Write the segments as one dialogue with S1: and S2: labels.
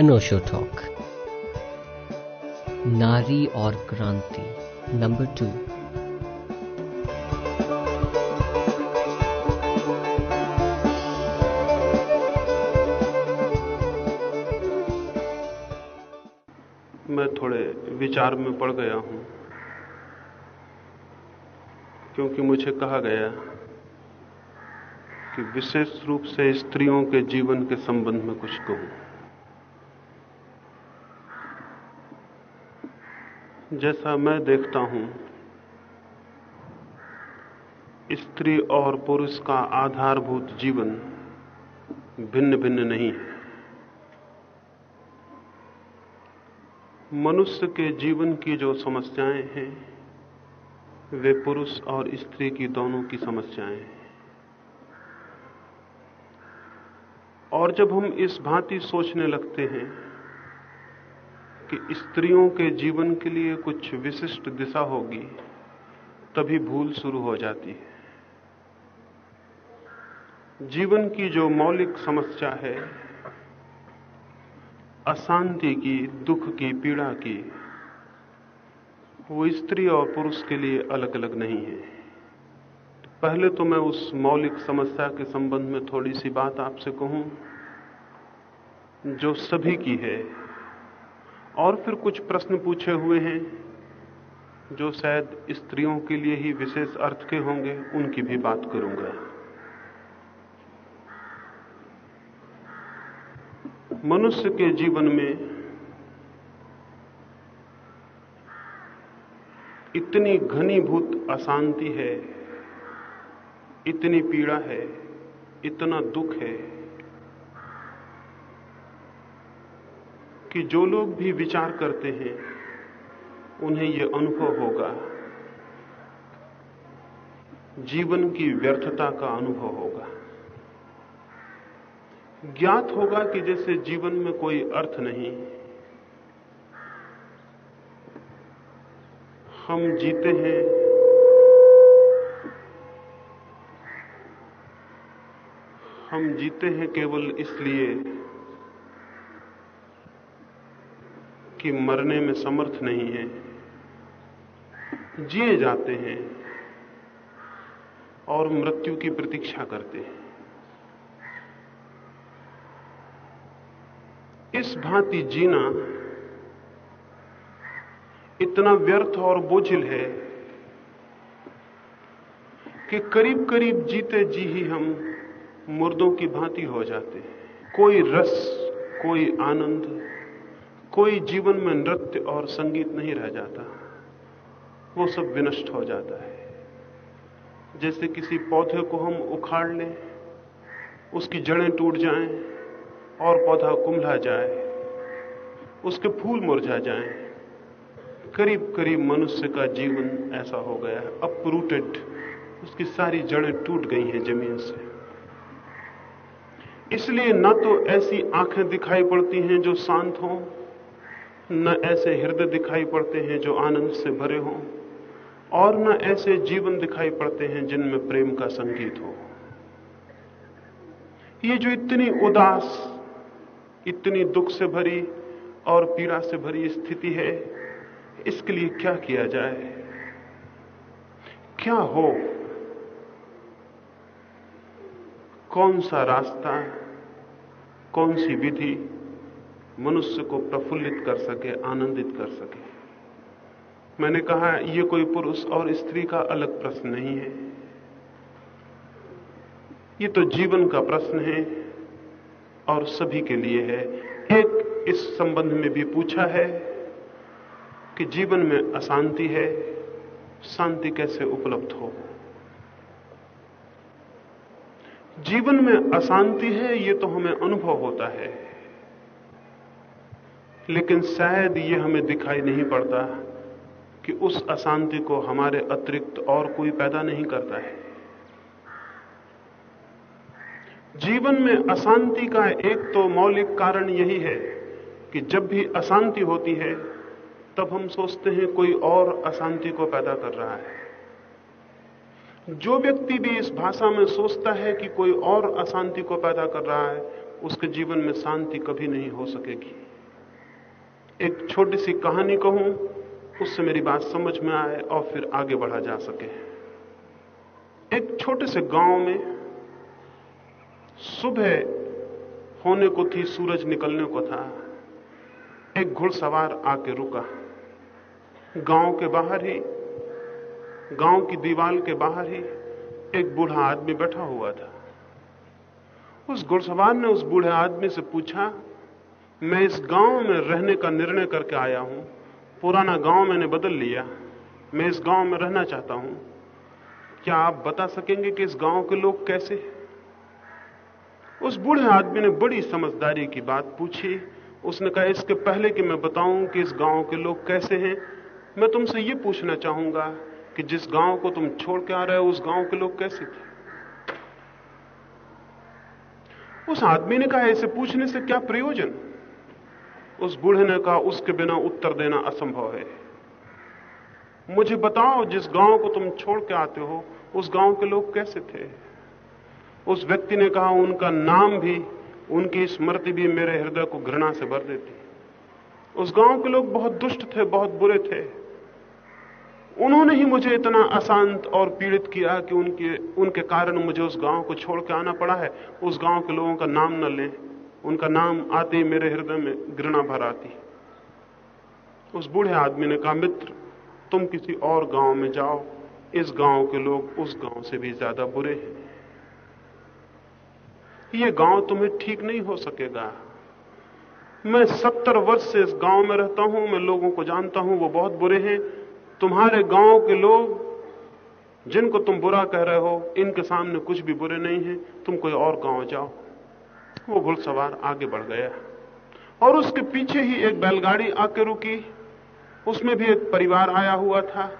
S1: अनोशो talk नारी और क्रांति नंबर टू
S2: मैं थोड़े विचार में पड़ गया हूँ, क्योंकि मुझे कहा गया कि विशेष रूप से स्त्रियों के जीवन के संबंध में कुछ कहूँ। जैसा मैं देखता हूँ, स्त्री और पुरुष का आधारभूत जीवन भिन्न भिन्न नहीं है। मनुष्य के जीवन की जो समस्याएँ हैं, वे पुरुष और स्त्री की दोनों की समस्याएँ हैं। और जब हम इस भांति सोचने लगते हैं कि स्त्रियों के जीवन के लिए कुछ विशिष्ट दिशा होगी, तभी भूल शुरू हो जाती है। जीवन की जो मौलिक समस्या है, अशांति की, दुख की, पीड़ा की, वो स्त्री और पुरुष के लिए अलग अलग नहीं है। पहले तो मैं उस मौलिक समस्या के संबंध में थोड़ी सी बात आपसे कहूँ, जो सभी की है। और फिर कुछ प्रश्न पूछे हुए हैं, जो शायद स्त्रियों के लिए ही विशेष अर्थ के होंगे, उनकी भी बात करूँगा। मनुष्य के जीवन में इतनी घनीभूत अशांति है, इतनी पीड़ा है, इतना दुख है कि जो लोग भी विचार करते हैं, उन्हें यह अनुभव होगा। जीवन की व्यर्थता का अनुभव होगा। ज्ञात होगा कि जैसे जीवन में कोई अर्थ नहीं, हम जीते हैं, हम जीते हैं केवल इसलिए कि मरने में समर्थ नहीं है। जिए जाते हैं और मृत्यु की प्रतीक्षा करते हैं। इस भांति जीना इतना व्यर्थ और बोझिल है कि करीब करीब जीते जी ही हम मुर्दों की भांति हो जाते हैं। कोई रस, कोई आनंद कोई जीवन में नृत्य और संगीत नहीं रह जाता। वो सब विनष्ट हो जाता है। जैसे किसी पौधे को हम उखाड़ लें, उसकी जड़ें टूट जाएँ और पौधा कुंभला जाए, उसके फूल मुरझा जाएँ। करीब करीब मनुष्य का जीवन ऐसा हो गया है। अपरूटेड उसकी सारी जड़ें टूट गई हैं ज़मीन से। इसलिए न तो ऐसी आँखें दिखाई पड़ती हैं जो शांत हों न ऐसे हृदय दिखाई पड़ते हैं जो आनंद से भरे हों, और न ऐसे जीवन दिखाई पड़ते हैं जिनमें प्रेम का संगीत हो। ये जो इतनी उदास, इतनी दुख से भरी और पीड़ा से भरी स्थिति है, इसके लिए क्या किया जाए? क्या हो? कौन सा रास्ता, कौन सी विधि मनुष्य को प्रफुल्लित कर सके, आनंदित कर सके। मैंने कहा यह कोई पुरुष और स्त्री का अलग प्रश्न नहीं है। ये तो जीवन का प्रश्न है और सभी के लिए है। एक इस संबंध में भी पूछा है कि जीवन में अशांति है, शांति कैसे उपलब्ध हो? जीवन में अशांति है, ये तो हमें अनुभव होता है। लेकिन शायद ये हमें दिखाई नहीं पड़ता कि उस अशांति को हमारे अतिरिक्त और कोई पैदा नहीं करता है। जीवन में अशांति का एक तो मौलिक कारण यही है कि जब भी अशांति होती है, तब हम सोचते हैं कोई और अशांति को पैदा कर रहा है। जो व्यक्ति भी इस भाषा में सोचता है कि कोई और अशांति को पैदा कर रहा है, उसके जीवन में शांति कभी नहीं हो सकेगी। एक छोटी सी कहानी कहूँ, उससे मेरी बात समझ में आए और फिर आगे बढ़ा जा सके। एक छोटे से गाँव में सुबह होने को थी, सूरज निकलने को था। एक घुड़सवार आके रुका। गाँव के बाहर ही, गाँव की दीवार के बाहर ही एक बूढ़ा आदमी बैठा हुआ था। उस घुड़सवार ने उस बूढ़े आदमी से पूछा मैं इस गाँव में रहने का निर्णय करके आया हूँ। पुराना गाँव मैंने बदल लिया। मैं इस गाँव में रहना चाहता हूँ। क्या आप बता सकेंगे कि इस गाँव के लोग कैसे? उस बूढ़े आदमी ने बड़ी समझदारी की बात पूछी। उसने कहा, इसके पहले कि मैं बताऊँ कि इस गाँव के लोग कैसे हैं, मैं तुमसे यह पूछना चाहूँगा कि जिस गाँव को तुम छोड़ के आ रहे हो, उस गाँव के लोग कैसे थे? उस आदमी ने कहा, ऐसे पूछने से क्या प्रयोजन? उस बूढ़े ने कहा उसके बिना उत्तर देना असंभव है। मुझे बताओ, जिस गाँव को तुम छोड़ के आते हो, उस गाँव के लोग कैसे थे? उस व्यक्ति ने कहा, उनका नाम भी, उनकी स्मृति भी मेरे हृदय को घृणा से भर देती। उस गाँव के लोग बहुत दुष्ट थे, बहुत बुरे थे। उन्होंने ही मुझे इतना अशांत और पीड़ित किया कि उनके उनके कारण मुझे उस गाँव को छोड़ के आना पड़ा है। उस गाँव के लोगों का नाम न लें। उनका नाम आते ही मेरे हृदय में घृणा भर आती उस बूढ़े आदमी ने कहा, मित्र, तुम किसी और गाँव में जाओ। इस गाँव के लोग उस गाँव से भी ज़्यादा बुरे हैं। ये गाँव तुम्हें ठीक नहीं हो सकेगा। मैं सत्तर वर्ष से इस गाँव में रहता हूँ, मैं लोगों को जानता हूँ, वो बहुत बुरे हैं। तुम्हारे गाँव के लोग, जिनको तुम बुरा कह रहे हो, इनके सामने कुछ भी बुरे नहीं है। तुम कोई और गाँव जाओ। वो घुड़सवार आगे बढ़ गया और उसके पीछे ही एक बैलगाड़ी आके रुकी। उसमें भी एक परिवार आया हुआ था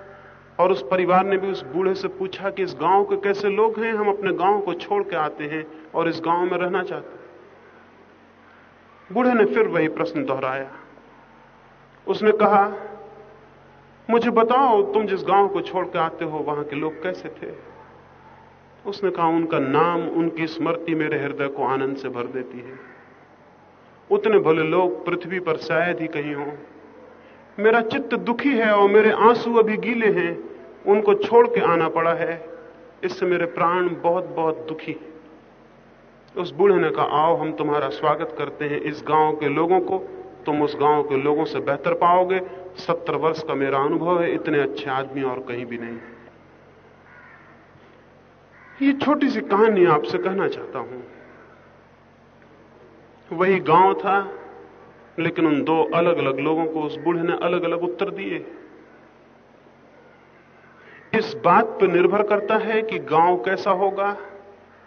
S2: और उस परिवार ने भी उस बूढ़े से पूछा कि इस गाँव के कैसे लोग हैं? हम अपने गाँव को छोड़ के आते हैं और इस गाँव में रहना चाहते हैं। बूढ़े ने फिर वही प्रश्न दोहराया। उसने कहा, मुझे बताओ, तुम जिस गाँव को छोड़ के आते हो, वहाँ के लोग कैसे थे? उसने कहा, उनका नाम, उनकी स्मृति मेरे हृदय को आनंद से भर देती है। उतने भले लोग पृथ्वी पर शायद ही कहीं हो। मेरा चित्त दुखी है और मेरे आँसू अभी गीले हैं। उनको छोड़ के आना पड़ा है। इससे मेरे प्राण बहुत बहुत दुखी उस बूढ़े ने कहा, आओ, हम तुम्हारा स्वागत करते हैं। इस गाँव के लोगों को तुम उस गाँव के लोगों से बेहतर पाओगे। सत्तर वर्ष का मेरा अनुभव है। इतने अच्छे आदमी और कहीं भी नहीं। ये छोटी सी कहानी आपसे कहना चाहता हूँ। वही गाँव था, लेकिन उन दो अलग अलग लोगों को उस बूढ़े ने अलग अलग उत्तर दिए। इस बात पर निर्भर करता है कि गाँव कैसा होगा,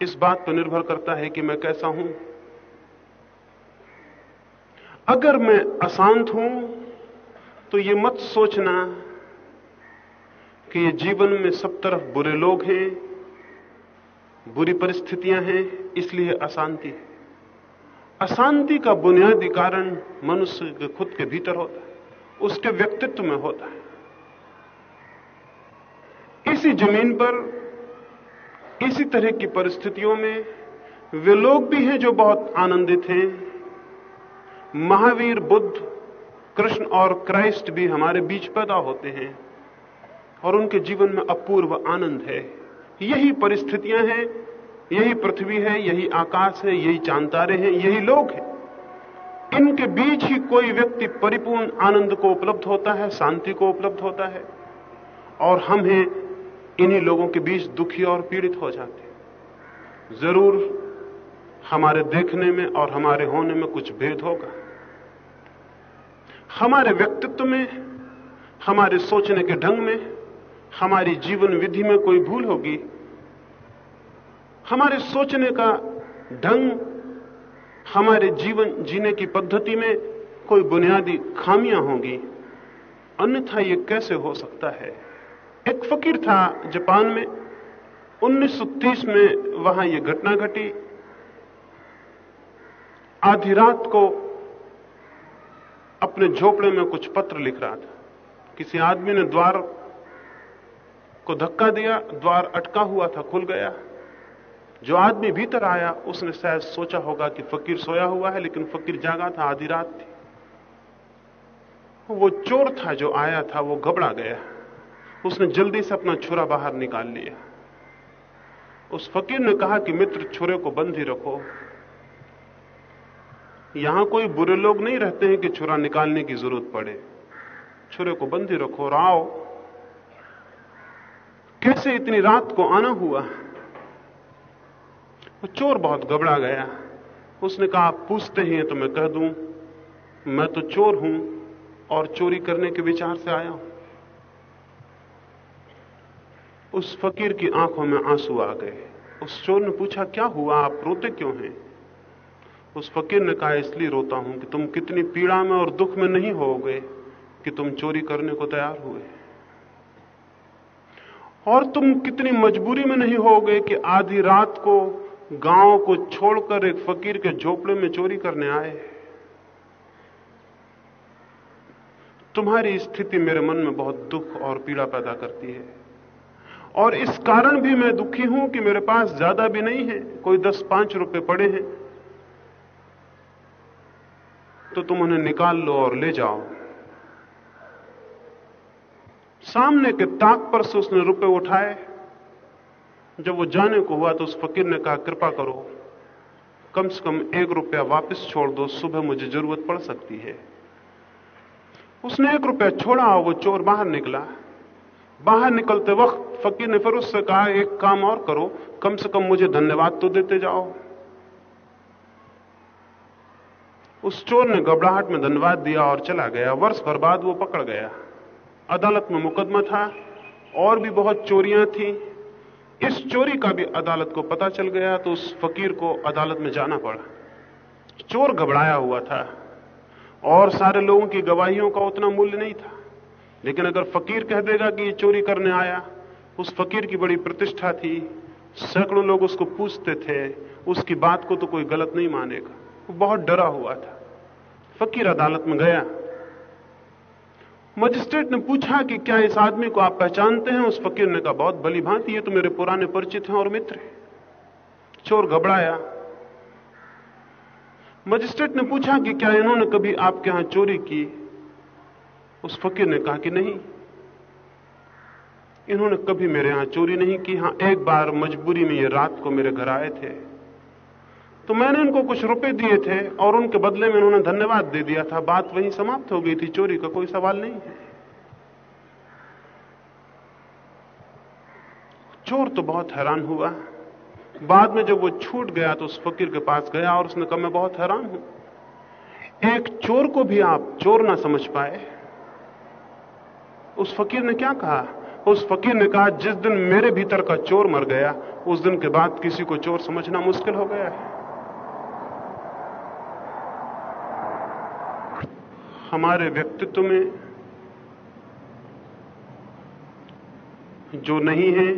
S2: इस बात पर निर्भर करता है कि मैं कैसा हूँ। अगर मैं अशांत हूँ तो ये मत सोचना कि ये जीवन में सब तरफ़ बुरे लोग हैं बुरी परिस्थितियाँ हैं, इसलिए अशांति है। अशांति का बुनियादी कारण मनुष्य के खुद के भीतर होता है, उसके व्यक्तित्व में होता है। इसी ज़मीन पर, इसी तरह की परिस्थितियों में वे लोग भी हैं जो बहुत आनंदित हैं। महावीर, बुद्ध, कृष्ण और क्राइस्ट भी हमारे बीच पैदा होते हैं और उनके जीवन में अपूर्व आनंद है। यही परिस्थितियाँ हैं, यही पृथ्वी है, यही आकाश है, यही चांतारे हैं, यही लोग हैं। इनके बीच ही कोई व्यक्ति परिपूर्ण आनंद को उपलब्ध होता है, शांति को उपलब्ध होता है, और हम हैं, इन्हीं लोगों के बीच दुखी और पीड़ित हो जाते हैं। ज़रूर हमारे देखने में और हमारे होने में कुछ भेद होगा। हमारे व्यक्तित्व में, हमारे सोचने के ढंग में हमारी जीवन विधि में कोई भूल होगी? हमारे सोचने का ढंग, हमारे जीवन जीने की पद्धति में कोई बुनियादी खामियाँ होंगी। अन्यथा यह कैसे हो सकता है? एक फकीर था जापान में। 1930 में वहाँ यह घटना घटी। आधी रात को अपने झोपड़े में कुछ पत्र लिख रहा था। किसी आदमी ने द्वार को धक्का दिया, द्वार अटका हुआ था, खुल गया। जो आदमी भीतर आया, उसने शायद सोचा होगा कि फकीर सोया हुआ है, लेकिन फकीर जागा था, आधी रात थी। वो चोर था जो आया था, वो घबरा गया। उसने जल्दी से अपना छुरा बाहर निकाल लिया। उस फकीर ने कहा कि, मित्र, छुरे को बंद ही रखो। यहाँ कोई बुरे लोग नहीं रहते हैं कि छुरा निकालने की ज़रूरत पड़े। छुरे को बंद ही रखो और आओ। कैसे इतनी रात को आना हुआ? वो चोर बहुत घबरा गया। उसने कहा, आप पूछते हैं तो मैं कह दूँ, मैं तो चोर हूँ और चोरी करने के विचार से आया हूँ। उस फकीर की आँखों में आँसू आ गए। उस चोर ने पूछा, क्या हुआ? आप रोते क्यों हैं? उस फकीर ने कहा, इसलिए रोता हूँ कि तुम कितनी पीड़ा में और दुख में नहीं होगे कि तुम चोरी करने को तैयार हुए। और तुम कितनी मजबूरी में नहीं होगे कि आधी रात को गाँव को छोड़कर एक फकीर के झोपड़े में चोरी करने आए? तुम्हारी स्थिति मेरे मन में बहुत दुख और पीड़ा पैदा करती है। और इस कारण भी मैं दुखी हूँ कि मेरे पास ज़्यादा भी नहीं है, कोई दस पाँच रुपए पड़े हैं। तो तुम उन्हें निकाल लो और ले जाओ। सामने के ताक पर से उसने रुपए उठाए। जब वो जाने को हुआ तो उस फकीर ने कहा, कृपा करो, कम से कम एक रुपया वापस छोड़ दो, सुबह मुझे ज़रूरत पड़ सकती है। उसने एक रुपया छोड़ा और वो चोर बाहर निकला। बाहर निकलते वक्त फकीर ने फिर उससे कहा, एक काम और करो, कम से कम मुझे धन्यवाद तो देते जाओ। उस चोर ने घबराहट में धन्यवाद दिया और चला गया। वर्ष भर बाद वो पकड़ गया। अदालत में मुकदमा था और भी बहुत चोरियाँ थी। इस चोरी का भी अदालत को पता चल गया तो उस फकीर को अदालत में जाना पड़ा। चोर घबराया हुआ था और सारे लोगों की गवाहियों का उतना मूल्य नहीं था। लेकिन अगर फकीर कह देगा कि ये चोरी करने आया, उस फकीर की बड़ी प्रतिष्ठा थी। सैकड़ों लोग उसको पूछते थे, उसकी बात को तो कोई गलत नहीं मानेगा। वो बहुत डरा हुआ था। फकीर अदालत में गया। मजिस्ट्रेट ने पूछा कि क्या इस आदमी को आप पहचानते हैं? उस फकीर ने कहा, बहुत भली भांति, ये तो मेरे पुराने परिचित हैं और मित्र हैं। चोर घबराया। मजिस्ट्रेट ने पूछा कि क्या इन्होंने कभी आपके यहाँ चोरी की? उस फकीर ने कहा कि नहीं। इन्होंने कभी मेरे यहाँ चोरी नहीं की। हाँ, एक बार मजबूरी में ये रात को मेरे घर आए थे। तो मैंने इनको कुछ रुपए दिए थे और उनके बदले में उन्होंने धन्यवाद दे दिया था। बात वहीं समाप्त हो गई थी। चोरी का कोई सवाल नहीं है। चोर तो बहुत हैरान हुआ। बाद में जब वो छूट गया तो उस फकीर के पास गया और उसने कहा, मैं बहुत हैरान हूँ। एक चोर को भी आप चोर ना समझ पाए। उस फकीर ने क्या कहा? उस फकीर ने कहा, जिस दिन मेरे भीतर का चोर मर गया, उस दिन के बाद किसी को चोर समझना मुश्किल हो गया है। हमारे व्यक्तित्व में जो नहीं है,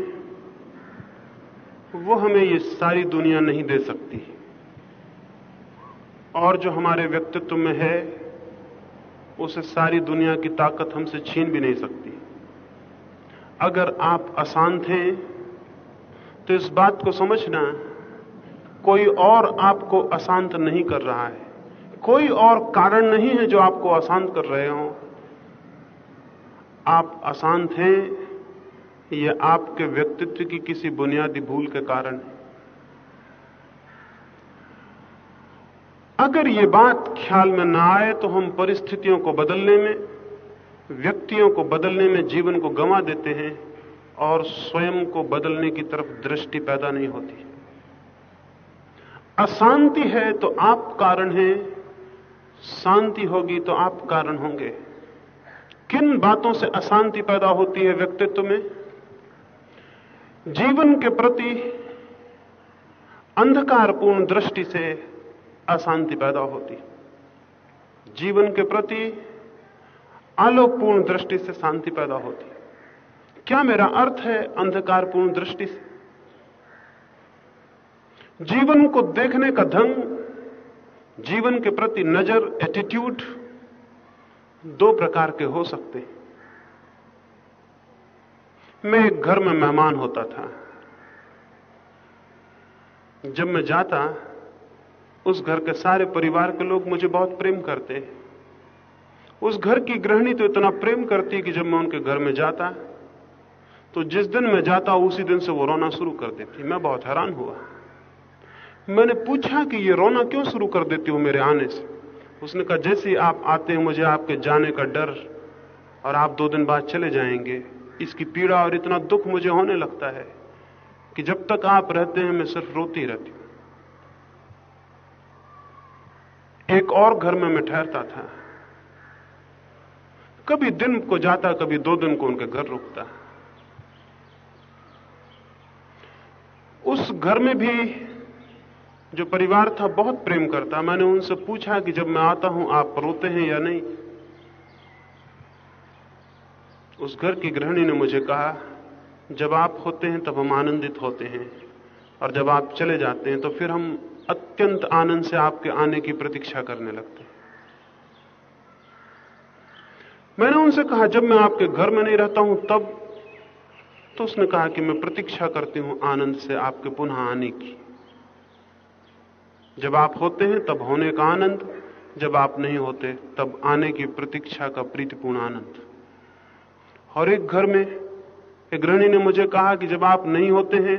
S2: वो हमें ये सारी दुनिया नहीं दे सकती। और जो हमारे व्यक्तित्व में है, उसे सारी दुनिया की ताकत हमसे छीन भी नहीं सकती। अगर आप अशांत हैं तो इस बात को समझना, कोई और आपको अशांत नहीं कर रहा है। कोई और कारण नहीं है जो आपको अशांत कर रहे हो। आप अशांत हैं यह आपके व्यक्तित्व की किसी बुनियादी भूल के कारण है। अगर ये बात ख्याल में ना आए तो हम परिस्थितियों को बदलने में, व्यक्तियों को बदलने में जीवन को गंवा देते हैं और स्वयं को बदलने की तरफ़ दृष्टि पैदा नहीं होती। अशांति है तो आप कारण हैं शांति होगी तो आप कारण होंगे। किन बातों से अशांति पैदा होती है व्यक्तित्व में? जीवन के प्रति अंधकारपूर्ण दृष्टि से अशांति पैदा होती। जीवन के प्रति आलोकपूर्ण दृष्टि से शांति पैदा होती। क्या मेरा अर्थ है अंधकारपूर्ण दृष्टि से? जीवन को देखने का ढंग जीवन के प्रति नज़र एटीट्यूड दो प्रकार के हो सकते हैं। मैं एक घर में मेहमान होता था। जब मैं जाता, उस घर के सारे परिवार के लोग मुझे बहुत प्रेम करते। उस घर की गृहिणी तो इतना प्रेम करती कि जब मैं उनके घर में जाता तो जिस दिन मैं जाता, उसी दिन से वो रोना शुरू कर देती। मैं बहुत हैरान हुआ। मैंने पूछा कि ये रोना क्यों शुरू कर देती हो मेरे आने से? उसने कहा, जैसे आप आते हैं, मुझे आपके जाने का डर और आप दो दिन बाद चले जाएँगे। इसकी पीड़ा और इतना दुख मुझे होने लगता है कि जब तक आप रहते हैं, मैं सिर्फ़ रोती रहती हूँ। एक और घर में मैं ठहरता था। कभी दिन को जाता, कभी दो दिन को उनके घर रुकता। उस घर में भी जो परिवार था, बहुत प्रेम करता। मैंने उनसे पूछा कि जब मैं आता हूँ, आप रोते हैं या नहीं? उस घर की गृहिणी ने मुझे कहा, जब आप होते हैं, तब हम आनंदित होते हैं। और जब आप चले जाते हैं तो फिर हम अत्यंत आनंद से आपके आने की प्रतीक्षा करने लगते हैं। मैंने उनसे कहा, जब मैं आपके घर में नहीं रहता हूँ, तब? तो उसने कहा कि मैं प्रतीक्षा करती हूँ आनंद से आपके पुनः आने की। जब आप होते हैं, तब होने का आनंद। जब आप नहीं होते, तब आने की प्रतीक्षा का प्रीतिपूर्ण आनंद। और एक घर में, एक गृहिणी ने मुझे कहा कि जब आप नहीं होते हैं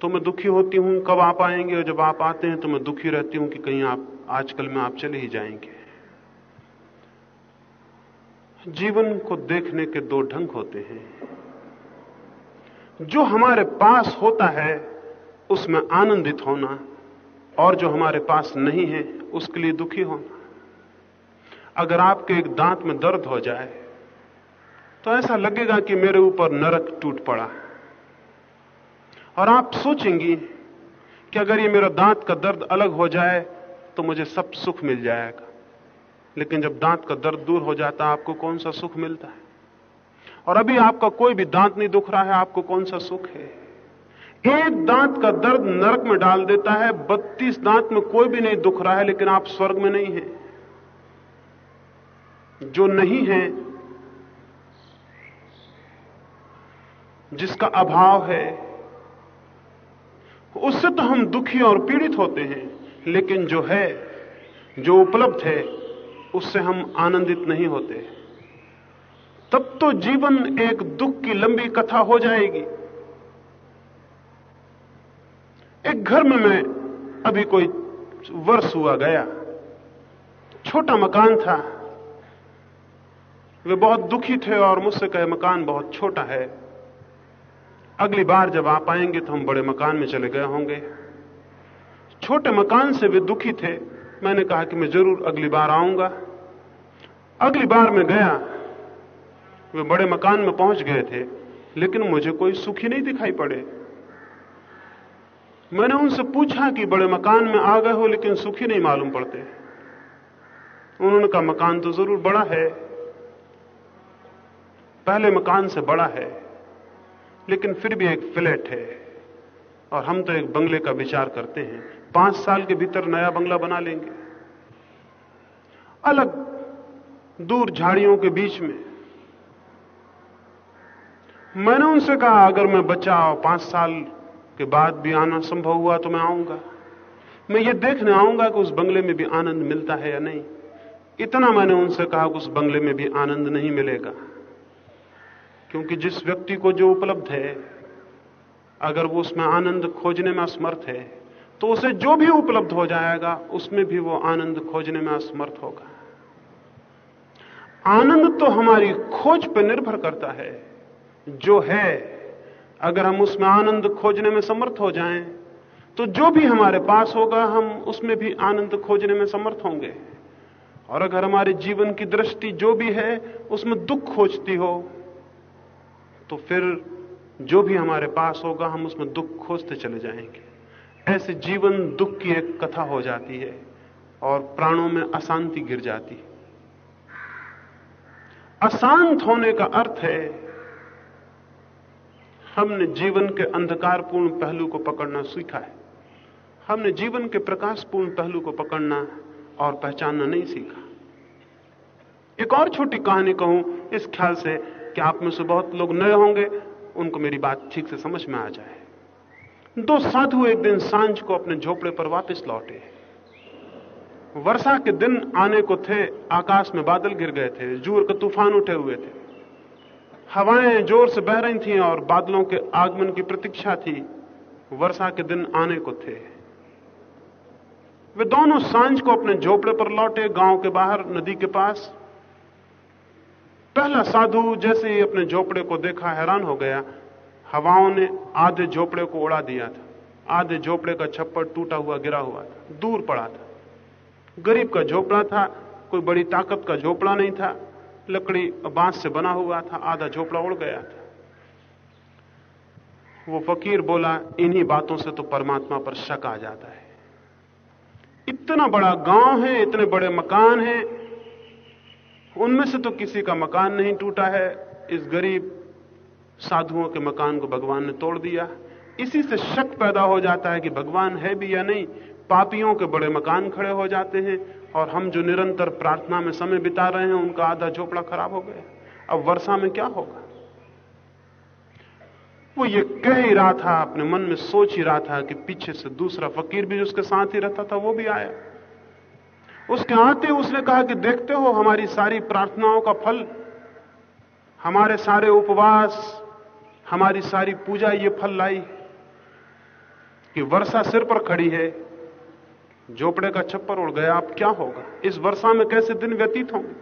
S2: तो मैं दुखी होती हूँ, कब आप आएँगे? और जब आप आते हैं तो मैं दुखी रहती हूँ कि कहीं आप, आजकल में आप चले ही जाएँगे। जीवन को देखने के दो ढंग होते हैं। जो हमारे पास होता है, उसमें आनंदित होना और जो हमारे पास नहीं है, उसके लिए दुखी होना अगर आपके एक दांत में दर्द हो जाए तो ऐसा लगेगा कि मेरे ऊपर नरक टूट पड़ा। और आप सोचेंगी कि अगर ये मेरा दांत का दर्द अलग हो जाए तो मुझे सब सुख मिल जाएगा। लेकिन जब दांत का दर्द दूर हो जाता है आपको कौन सा सुख मिलता है? और अभी आपका कोई भी दांत नहीं दुख रहा है, आपको कौन सा सुख है? एक दांत का दर्द नरक में डाल देता है, बत्तीस दांत में कोई भी नहीं दुख रहा है, लेकिन आप स्वर्ग में नहीं हैं। जो नहीं है, जिसका अभाव है, उससे तो हम दुखी और पीड़ित होते हैं, लेकिन जो है, जो उपलब्ध है, उससे हम आनंदित नहीं होते। तब तो जीवन एक दुख की लंबी कथा हो जाएगी। एक घर में मैं अभी कोई वर्ष हुआ गया। छोटा मकान था। वे बहुत दुखी थे और मुझसे कहे, मकान बहुत छोटा है। अगली बार जब आप आएँगे तो हम बड़े मकान में चले गए होंगे। छोटे मकान से वे दुखी थे। मैंने कहा कि मैं ज़रूर अगली बार आऊँगा। अगली बार मैं गया। वे बड़े मकान में पहुँच गए थे, लेकिन मुझे कोई सुखी नहीं दिखाई पड़े। मैंने उनसे पूछा कि बड़े मकान में आ गए हो, लेकिन सुखी नहीं मालूम पड़ते। उन्होंने कहा, मकान तो ज़रूर बड़ा है। पहले मकान से बड़ा है, लेकिन फिर भी एक फ्लैट है। और हम तो एक बंगले का विचार करते हैं। पाँच साल के भीतर नया बंगला बना लेंगे। अलग दूर झाड़ियों के बीच में। मैंने उनसे कहा, अगर मैं बचा और पाँच साल के बाद भी आना संभव हुआ तो मैं आऊँगा। मैं ये देखने आऊँगा कि उस बंगले में भी आनंद मिलता है या नहीं। इतना मैंने उनसे कहा कि उस बंगले में भी आनंद नहीं मिलेगा। क्योंकि जिस व्यक्ति को जो उपलब्ध है, अगर वो उसमें आनंद खोजने में असमर्थ है तो उसे जो भी उपलब्ध हो जाएगा, उसमें भी वो आनंद खोजने में असमर्थ होगा। आनंद तो हमारी खोज पर निर्भर करता है। जो है अगर हम उसमें आनंद खोजने में समर्थ हो जाएँ तो जो भी हमारे पास होगा, हम उसमें भी आनंद खोजने में समर्थ होंगे। और अगर हमारे जीवन की दृष्टि जो भी है, उसमें दुख खोजती हो तो फिर जो भी हमारे पास होगा, हम उसमें दुख खोजते चले जाएँगे। ऐसे जीवन दुख की एक कथा हो जाती है, और प्राणों में अशांति गिर जाती है। अशांत होने का अर्थ है हमने जीवन के अंधकारपूर्ण पहलू को पकड़ना सीखा है। हमने जीवन के प्रकाशपूर्ण पहलू को पकड़ना और पहचानना नहीं सीखा। एक और छोटी कहानी कहूँ, इस ख्याल से कि आप में से बहुत लोग नए होंगे, उनको मेरी बात ठीक से समझ में आ जाए। दो साधु एक दिन साँझ को अपने झोपड़े पर वापस लौटे। वर्षा के दिन आने को थे, आकाश में बादल गिर गए थे, जूर के तूफ़ान उठे हुए थे। हवाएँ ज़ोर से बह रही थीं और बादलों के आगमन की प्रतीक्षा थी। वर्षा के दिन आने को थे। वे दोनों साँझ को अपने झोपड़े पर लौटे गाँव के बाहर नदी के पास। पहला साधु जैसे ही अपने झोपड़े को देखा हैरान हो गया। हवाओं ने आधे झोपड़े को उड़ा दिया था। आधे झोपड़े का छप्पर टूटा हुआ, गिरा हुआ था। दूर पड़ा था। गरीब का झोपड़ा था, कोई बड़ी ताकत का झोपड़ा नहीं था। लकड़ी बाँस से बना हुआ था, आधा झोपड़ा उड़ गया था। वो फकीर बोला, इन्हीं बातों से तो परमात्मा पर शक आ जाता है। इतना बड़ा गाँव है, इतने बड़े मकान हैं, उनमें से तो किसी का मकान नहीं टूटा है। इस गरीब साधुओं के मकान को भगवान ने तोड़ दिया। इसी से शक पैदा हो जाता है कि भगवान है भी या नहीं। पापियों के बड़े मकान खड़े हो जाते हैं और हम जो निरंतर प्रार्थना में समय बिता रहे हैं, उनका आधा झोपड़ा खराब हो गया। अब वर्षा में क्या होगा? वो ये कह ही रहा था, अपने मन में सोच ही रहा था कि पीछे से दूसरा फकीर भी उसके साथ ही रहता था, वो भी आया। उसके आते उसने कहा कि देखते हो, हमारी सारी प्रार्थनाओं का फल, हमारे सारे उपवास, हमारी सारी पूजा, ये फल लाई कि वर्षा सिर पर खड़ी है। झोपड़े का छप्पर उड़ गया, अब क्या होगा? इस वर्षा में कैसे दिन व्यतीत होंगे?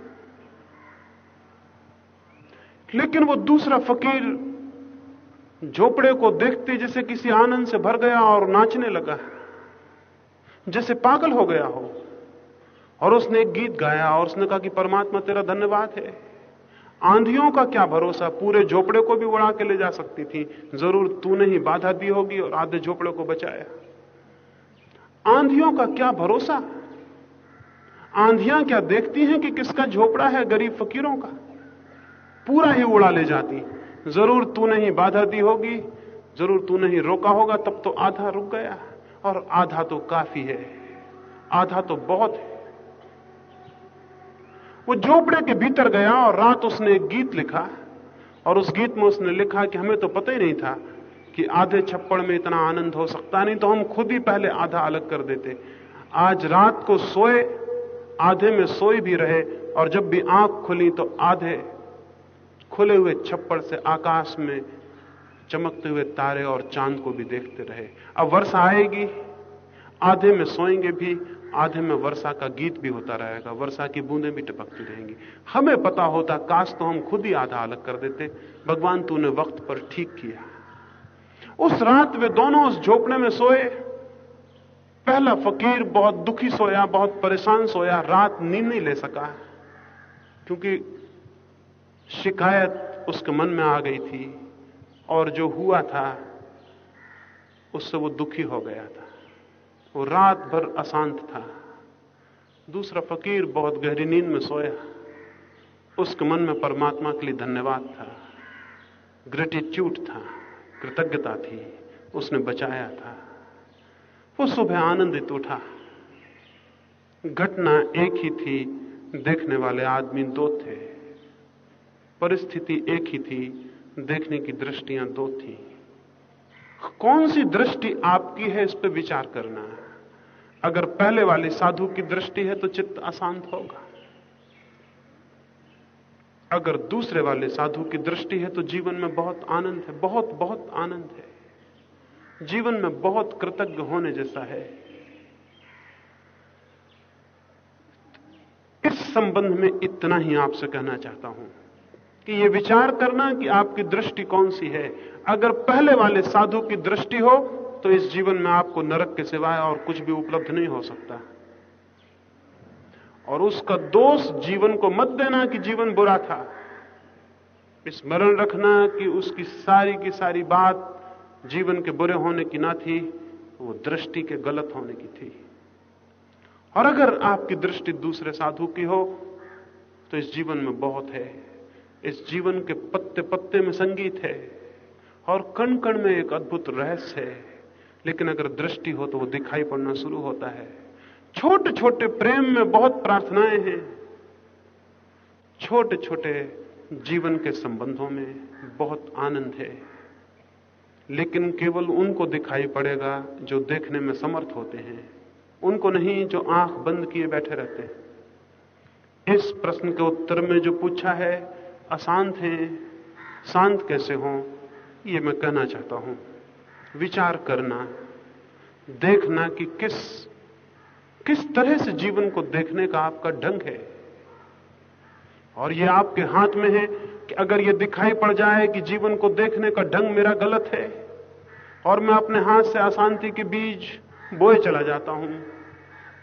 S2: लेकिन वो दूसरा फकीर झोपड़े को देखते जैसे किसी आनंद से भर गया और नाचने लगा जैसे पागल हो गया हो। और उसने एक गीत गाया और उसने कहा कि परमात्मा तेरा धन्यवाद है। आंधियों का क्या भरोसा? पूरे झोपड़े को भी उड़ा के ले जा सकती थी। ज़रूर तूने ही बाधा दी होगी और आधे झोपड़े को बचाया। आंधियों का क्या भरोसा? आंधियाँ क्या देखती हैं कि किसका झोपड़ा है गरीब फकीरों का? पूरा ही उड़ा ले जाती ज़रूर तूने ही बाधा दी होगी, ज़रूर तूने ही रोका होगा, तब तो आधा रुक गया। और आधा तो काफ़ी है, आधा तो बहुत है। वो झोपड़े के भीतर गया और रात उसने एक गीत लिखा, और उस गीत में उसने लिखा कि हमें तो पता ही नहीं था कि आधे छप्पड़ में इतना आनंद हो सकता नहीं तो हम खुद ही पहले आधा अलग कर देते। आज रात को सोए, आधे में सोए भी रहे, और जब भी आँख खुली तो आधे खुले हुए छप्पड़ से आकाश में चमकते हुए तारे और चाँद को भी देखते रहे। अब वर्षा आएगी, आधे में सोएँगे भी, आधे में वर्षा का गीत भी होता रहेगा, वर्षा की बूंदें भी टपकती रहेंगी। हमें पता होता, काश तो हम खुद ही आधा अलग कर देते। भगवान तूने वक्त पर ठीक किया। उस रात वे दोनों उस झोपड़े में सोए। पहला फकीर बहुत दुखी सोया, बहुत परेशान सोया, रात नींद नहीं ले सका। क्योंकि शिकायत उसके मन में आ गई थी और जो हुआ था, उससे वो दुखी हो गया था। वो रात भर अशांत था। दूसरा फकीर बहुत गहरी नींद में सोया। उसके मन में परमात्मा के लिए धन्यवाद था। ग्रेटिट्यूड था। कृतज्ञता थी, उसने बचाया था। वो सुबह आनंदित उठा। घटना एक ही थी, देखने वाले आदमी दो थे। परिस्थिति एक ही थी, देखने की दृष्टियाँ दो थी। कौन सी दृष्टि आपकी है, इस पर विचार करना। अगर पहले वाली साधु की दृष्टि है तो चित्त अशांत होगा। अगर दूसरे वाले साधु की दृष्टि है तो जीवन में बहुत आनंद है, बहुत बहुत आनंद है। जीवन में बहुत कृतज्ञ होने जैसा है। इस संबंध में इतना ही आपसे कहना चाहता हूँ कि यह विचार करना कि आपकी दृष्टि कौन सी है। अगर पहले वाले साधु की दृष्टि हो तो इस जीवन में आपको नरक के सिवाय और कुछ भी उपलब्ध नहीं हो सकता। और उसका दोष जीवन को मत देना कि जीवन बुरा था। स्मरण रखना कि उसकी सारी की सारी बात जीवन के बुरे होने की ना थी, वो दृष्टि के गलत होने की थी। और अगर आपकी दृष्टि दूसरे साधु की हो तो इस जीवन में बहुत है। इस जीवन के पत्ते पत्ते में संगीत है। और कण कण में एक अद्भुत रहस्य है। लेकिन अगर दृष्टि हो तो वो दिखाई पड़ना शुरू होता है। छोटे छोटे प्रेम में बहुत प्रार्थनाएँ हैं। छोटे छोटे जीवन के संबंधों में बहुत आनंद है। लेकिन केवल उनको दिखाई पड़ेगा जो देखने में समर्थ होते हैं। उनको नहीं, जो आँख बंद किए बैठे रहते हैं। इस प्रश्न के उत्तर में जो पूछा है, अशांत हैं। शांत कैसे हों? ये मैं कहना चाहता हूँ। विचार करना, देखना कि किस किस तरह से जीवन को देखने का आपका ढंग है? और यह आपके हाथ में है कि अगर यह दिखाई पड़ जाए कि जीवन को देखने का ढंग मेरा गलत है, और मैं अपने हाथ से अशांति के बीज बोए चला जाता हूँ,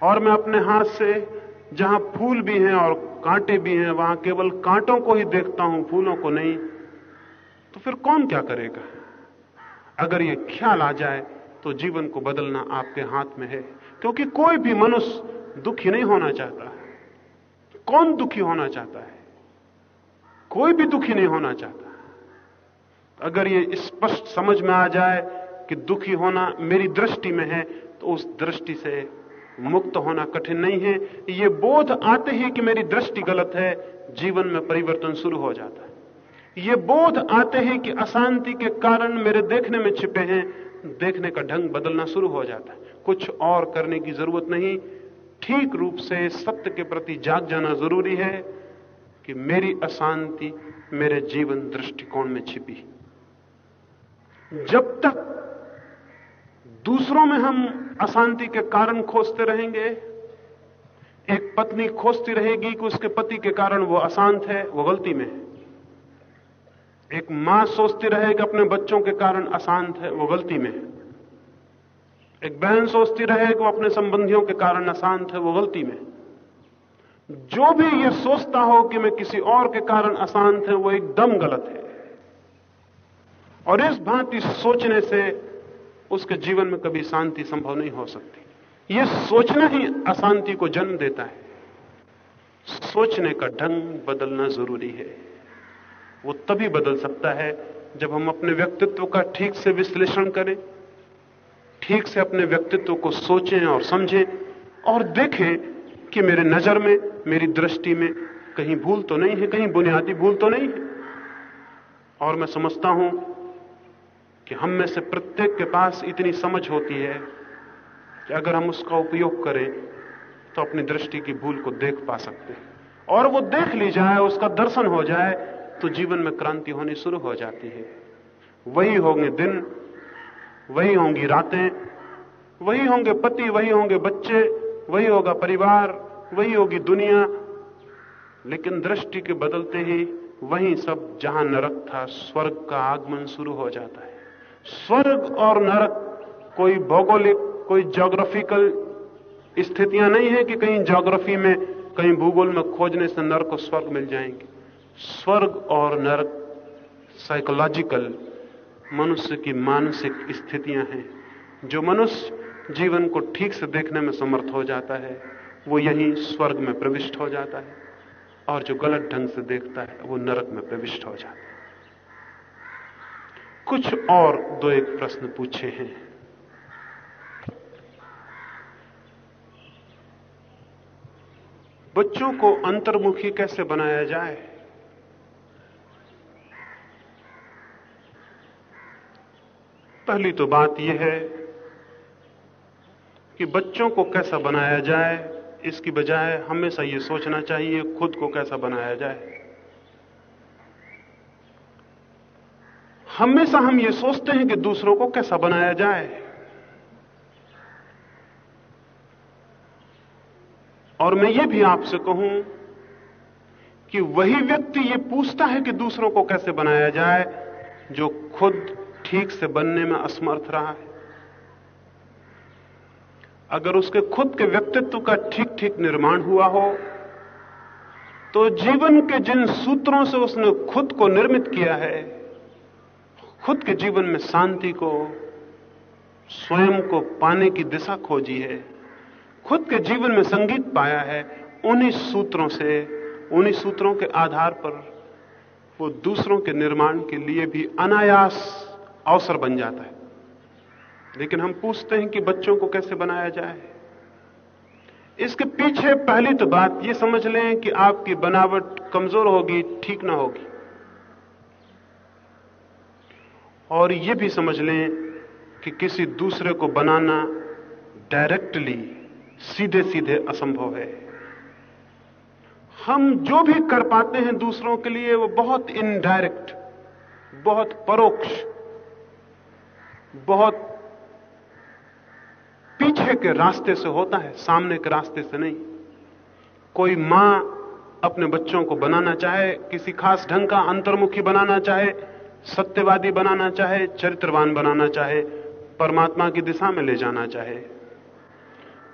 S2: और मैं अपने हाथ से जहाँ फूल भी हैं और कांटे भी हैं, वहाँ केवल कांटों को ही देखता हूँ, फूलों को नहीं तो फिर कौन क्या करेगा? अगर यह ख्याल आ जाए तो जीवन को बदलना आपके हाथ में है। क्योंकि कोई भी मनुष्य दुखी नहीं होना चाहता। कौन दुखी होना चाहता है? कोई भी दुखी नहीं होना चाहता। अगर ये स्पष्ट समझ में आ जाए कि दुखी होना मेरी दृष्टि में है तो उस दृष्टि से मुक्त होना कठिन नहीं है। ये बोध आते ही कि मेरी दृष्टि गलत है, जीवन में परिवर्तन शुरू हो जाता है। ये बोध आते हैं कि अशांति के कारण मेरे देखने में छिपे हैं, देखने का ढंग बदलना शुरू हो जाता है। कुछ और करने की ज़रूरत नहीं। ठीक रूप से सत्य के प्रति जाग जाना ज़रूरी है कि मेरी अशांति मेरे जीवन दृष्टिकोण में छिपी। जब तक दूसरों में हम अशांति के कारण खोजते रहेंगे, एक पत्नी खोजती रहेगी कि उसके पति के कारण वो अशांत है, वो गलती में है। एक माँ सोचती रहे कि अपने बच्चों के कारण अशांत है, वो गलती में है। एक बहन सोचती रहे कि वो अपने संबंधियों के कारण अशांत है, वो गलती में। जो भी ये सोचता हो कि मैं किसी और के कारण अशांत है, वो एकदम गलत है। और इस भांति सोचने से उसके जीवन में कभी शांति संभव नहीं हो सकती। यह सोचना ही अशांति को जन्म देता है। सोचने का ढंग बदलना ज़रूरी है। वो तभी बदल सकता है जब हम अपने व्यक्तित्व का ठीक से विश्लेषण करें। ठीक से अपने व्यक्तित्व को सोचें और समझें और देखें कि मेरे नज़र में, मेरी दृष्टि में कहीं भूल तो नहीं है, कहीं बुनियादी भूल तो नहीं है। और मैं समझता हूँ कि हम में से प्रत्येक के पास इतनी समझ होती है कि अगर हम उसका उपयोग करें तो अपनी दृष्टि की भूल को देख पा सकते हैं। और वो देख ली जाए, उसका दर्शन हो जाए तो जीवन में क्रांति होनी शुरू हो जाती है। वही होंगे दिन वही होंगी रातें, वही होंगे पति, वही होंगे बच्चे, वही होगा परिवार, वही होगी दुनिया। लेकिन दृष्टि के बदलते ही वही सब जहाँ नरक था, स्वर्ग का आगमन शुरू हो जाता है। स्वर्ग और नरक, कोई भौगोलिक, कोई जोग्राफिकल स्थितियाँ नहीं है कि कहीं ज्योग्राफी में, कहीं भूगोल में खोजने से नरक को स्वर्ग मिल जाएँगे। स्वर्ग और नरक साइकोलॉजिकल मनुष्य की मानसिक स्थितियाँ हैं। जो मनुष्य जीवन को ठीक से देखने में समर्थ हो जाता है, वो यही स्वर्ग में प्रविष्ट हो जाता है और जो गलत ढंग से देखता है, वो नरक में प्रविष्ट हो जाता है। कुछ और दो एक प्रश्न पूछे हैं। बच्चों को अंतर्मुखी कैसे बनाया जाए? पहली तो बात यह है कि बच्चों को कैसा बनाया जाए, इसकी बजाय हमेशा यह सोचना चाहिए खुद को कैसा बनाया जाए। हमेशा हम ये सोचते हैं कि दूसरों को कैसा बनाया जाए। और मैं ये भी आपसे कहूँ कि वही व्यक्ति ये पूछता है कि दूसरों को कैसे बनाया जाए, जो खुद ठीक से बनने में असमर्थ रहा है। अगर उसके खुद के व्यक्तित्व का ठीक ठीक निर्माण हुआ हो तो जीवन के जिन सूत्रों से उसने खुद को निर्मित किया है, खुद के जीवन में शांति को, स्वयं को पाने की दिशा खोजी है, खुद के जीवन में संगीत पाया है, उन्हीं सूत्रों से, उन्हीं सूत्रों के आधार पर वो दूसरों के निर्माण के लिए भी अनायास अवसर बन जाता है। लेकिन हम पूछते हैं कि बच्चों को कैसे बनाया जाए। इसके पीछे पहली तो बात यह समझ लें कि आपकी बनावट कमज़ोर होगी, ठीक ना होगी। और यह भी समझ लें कि किसी दूसरे को बनाना डायरेक्टली सीधे सीधे असंभव है। हम जो भी कर पाते हैं दूसरों के लिए, वो बहुत इनडायरेक्ट बहुत परोक्ष बहुत पीछे के रास्ते से होता है, सामने के रास्ते से नहीं। कोई माँ अपने बच्चों को बनाना चाहे, किसी खास ढंग का अंतर्मुखी बनाना चाहे, सत्यवादी बनाना चाहे, चरित्रवान बनाना चाहे, परमात्मा की दिशा में ले जाना चाहे।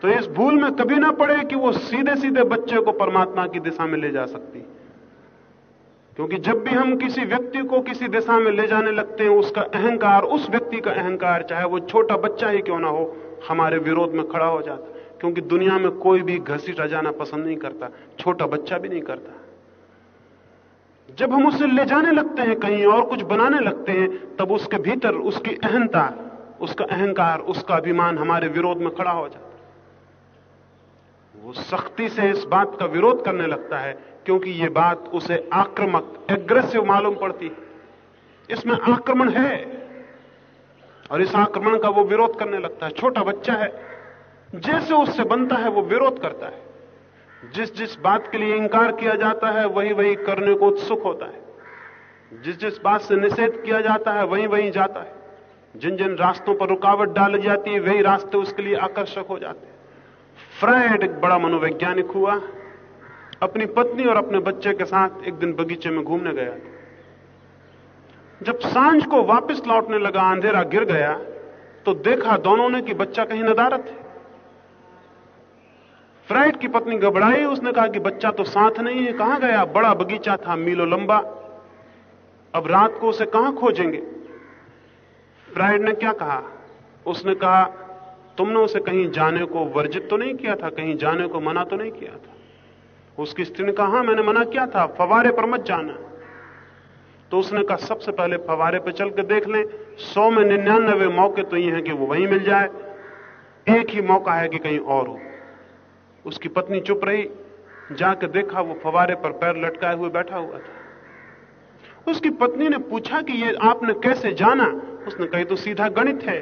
S2: तो इस भूल में कभी ना पड़े कि वो सीधे सीधे बच्चे को परमात्मा की दिशा में ले जा सकती। क्योंकि जब भी हम किसी व्यक्ति को किसी दिशा में ले जाने लगते हैं, उसका अहंकार, उस व्यक्ति का अहंकार, चाहे वो छोटा बच्चा ही क्यों ना हो, हमारे विरोध में खड़ा हो जाता क्योंकि दुनिया में कोई भी घसीटा जाना पसंद नहीं करता, छोटा बच्चा भी नहीं करता। जब हम उसे ले जाने लगते हैं कहीं और कुछ बनाने लगते हैं, तब उसके भीतर उसकी अहंता उसका अहंकार, उसका अभिमान हमारे विरोध में खड़ा हो जाता वो सख्ती से इस बात का विरोध करने लगता है क्योंकि ये बात उसे आक्रमक एग्रेसिव मालूम पड़ती है। इसमें आक्रमण है। और इस आक्रमण का वो विरोध करने लगता है। छोटा बच्चा है। जैसे उससे बनता है, वो विरोध करता है। जिस जिस बात के लिए इंकार किया जाता है, वही वही करने को उत्सुक होता है। जिस जिस बात से निषेध किया जाता है, वही वही जाता है। जिन जिन रास्तों पर रुकावट डाली जाती है, वही रास्ते उसके लिए आकर्षक हो जाते हैं। फ्रायड एक बड़ा मनोवैज्ञानिक हुआ। अपनी पत्नी और अपने बच्चे के साथ एक दिन बगीचे में घूमने गया। जब साँझ को वापस लौटने लगा, अंधेरा गिर गया तो देखा दोनों ने कि बच्चा कहीं नदारत है। फ्राइड की पत्नी घबराई, उसने कहा कि बच्चा तो साथ नहीं है, कहाँ गया? बड़ा बगीचा था, मीलो लंबा। अब रात को उसे कहाँ खोजेंगे? फ्राइड ने क्या कहा? उसने कहा, तुमने उसे कहीं जाने को वर्जित तो नहीं किया था, कहीं जाने को मना तो नहीं किया था। उसकी स्त्री ने कहा हाँ मैंने मना किया था, फवारे पर मत जाना। तो उसने कहा, सबसे पहले फवारे पर चल के देख लें, सौ में निन्यानवे मौके तो ये हैं कि वो वहीं मिल जाए, एक ही मौका है कि कहीं और हो। उसकी पत्नी चुप रही जाकर देखा, वो फवारे पर पैर लटकाए हुए बैठा हुआ था। उसकी पत्नी ने पूछा कि ये आपने कैसे जाना? उसने कही तो सीधा गणित है।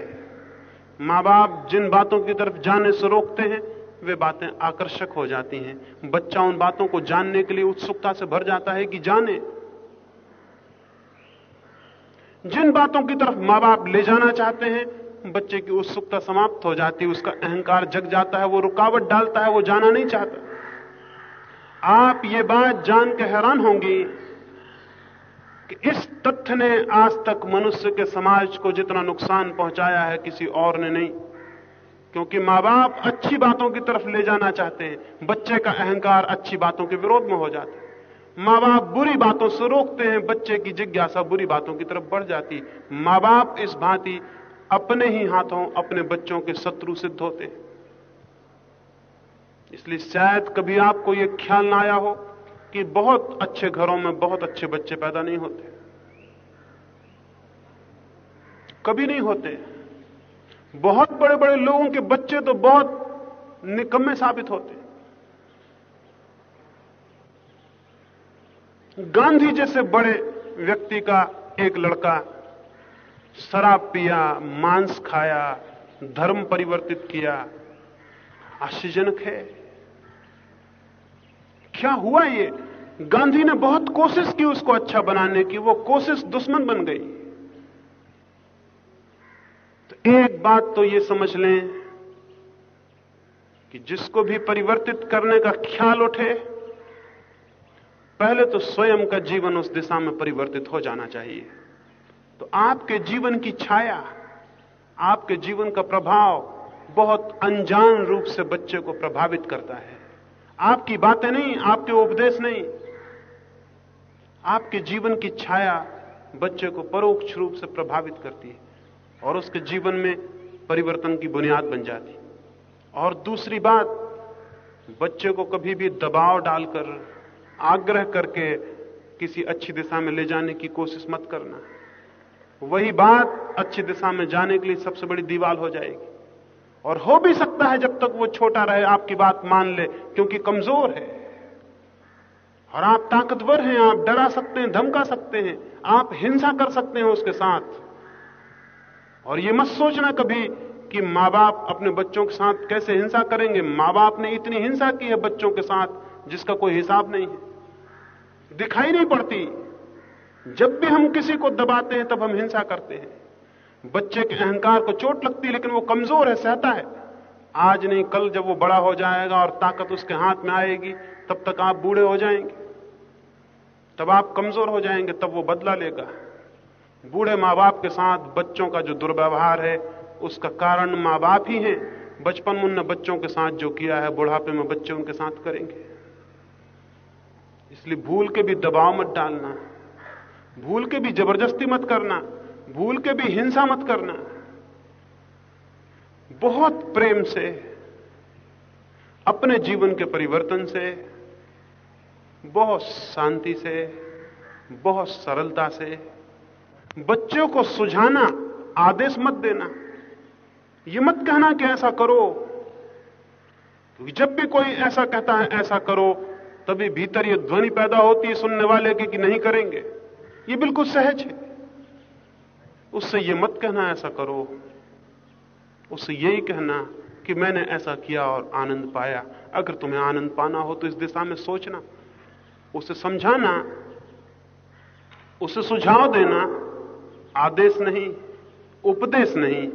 S2: माँ बाप जिन बातों की तरफ़ जाने से रोकते हैं वे बातें आकर्षक हो जाती हैं। बच्चा उन बातों को जानने के लिए उत्सुकता से भर जाता है कि जाने। जिन बातों की तरफ़ माँ बाप ले जाना चाहते हैं, बच्चे की उत्सुकता समाप्त हो जाती है, उसका अहंकार जग जाता है, वो रुकावट डालता है, वो जाना नहीं चाहता। आप ये बात जान के हैरान होंगी कि इस तथ्य ने आज तक मनुष्य के समाज को जितना नुकसान पहुँचाया है, किसी और ने नहीं। क्योंकि माँ बाप अच्छी बातों की तरफ़ ले जाना चाहते हैं। बच्चे का अहंकार अच्छी बातों के विरोध में हो जाता है। माँ बाप बुरी बातों से रोकते हैं, बच्चे की जिज्ञासा बुरी बातों की तरफ़ बढ़ जाती माँ बाप इस भांति अपने ही हाथों अपने बच्चों के शत्रु सिद्ध होते हैं। इसलिए शायद कभी आपको यह ख्याल ना आया हो कि बहुत अच्छे घरों में बहुत अच्छे बच्चे पैदा नहीं होते। कभी नहीं होते। बहुत बड़े बड़े लोगों के बच्चे तो बहुत निकम्मे साबित होते हैं। गांधी जैसे बड़े व्यक्ति का एक लड़का शराब पिया, मांस खाया, धर्म परिवर्तित किया, आश्चर्यजनक है। क्या हुआ ये? गांधी ने बहुत कोशिश की उसको अच्छा बनाने की, वो कोशिश दुश्मन बन गई। एक बात तो ये समझ लें कि जिसको भी परिवर्तित करने का ख्याल उठे, पहले तो स्वयं का जीवन उस दिशा में परिवर्तित हो जाना चाहिए। तो आपके जीवन की छाया, आपके जीवन का प्रभाव बहुत अनजान रूप से बच्चे को प्रभावित करता है। आपकी बातें नहीं, आपके उपदेश नहीं। आपके जीवन की छाया बच्चे को परोक्ष रूप से प्रभावित करती है। और उसके जीवन में परिवर्तन की बुनियाद बन जाती। और दूसरी बात, बच्चे को कभी भी दबाव डालकर, आग्रह करके किसी अच्छी दिशा में ले जाने की कोशिश मत करना। वही बात अच्छी दिशा में जाने के लिए सबसे बड़ी दीवार हो जाएगी। और हो भी सकता है जब तक वो छोटा रहे, आपकी बात मान ले, क्योंकि कमज़ोर है। और आप ताकतवर हैं, आप डरा सकते हैं, धमका सकते हैं, आप हिंसा कर सकते हैं उसके साथ। और ये मत सोचना कभी कि माँ बाप अपने बच्चों के साथ कैसे हिंसा करेंगे। माँ बाप ने इतनी हिंसा की है बच्चों के साथ, जिसका कोई हिसाब नहीं है। दिखाई नहीं पड़ती। जब भी हम किसी को दबाते हैं, तब हम हिंसा करते हैं। बच्चे के अहंकार को चोट लगती है लेकिन वो कमज़ोर है, सहता है। आज नहीं, कल जब वो बड़ा हो जाएगा और ताकत उसके हाथ में आएगी, तब तक आप बूढ़े हो जाएँगे। तब आप कमज़ोर हो जाएँगे, तब वो बदला लेगा। बूढ़े माँ बाप के साथ बच्चों का जो दुर्व्यवहार है, उसका कारण माँ बाप ही हैं। बचपन में उनने बच्चों के साथ जो किया है, बुढ़ापे में बच्चे उनके साथ करेंगे। इसलिए भूल के भी दबाव मत डालना। भूल के भी ज़बरदस्ती मत करना। भूल के भी हिंसा मत करना। बहुत प्रेम से, अपने जीवन के परिवर्तन से, बहुत शांति से, बहुत सरलता से बच्चों को सुझाना, आदेश मत देना। यह मत कहना कि ऐसा करो। क्योंकि जब भी कोई ऐसा कहता है, ऐसा करो, तभी भीतर यह ध्वनि पैदा होती है सुनने वाले की कि नहीं करेंगे। ये बिल्कुल सहज है। उससे ये मत कहना, ऐसा करो। उससे यही कहना कि मैंने ऐसा किया और आनंद पाया। अगर तुम्हें आनंद पाना हो तो इस दिशा में सोचना। उसे समझाना, उसे सुझाव देना आदेश नहीं, उपदेश नहीं।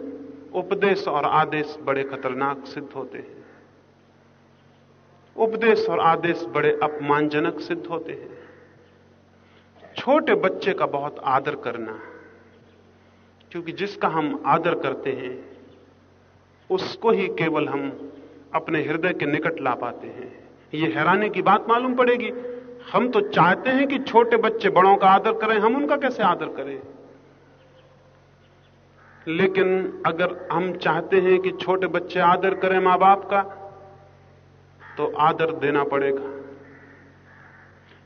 S2: उपदेश और आदेश बड़े खतरनाक सिद्ध होते हैं। उपदेश और आदेश बड़े अपमानजनक सिद्ध होते हैं। छोटे बच्चे का बहुत आदर करना, क्योंकि जिसका हम आदर करते हैं, उसको ही केवल हम अपने हृदय के निकट ला पाते हैं। ये हैरानी की बात मालूम पड़ेगी। हम तो चाहते हैं कि छोटे बच्चे बड़ों का आदर करें, हम उनका कैसे आदर करें? लेकिन अगर हम चाहते हैं कि छोटे बच्चे आदर करें माँ बाप का तो आदर देना पड़ेगा।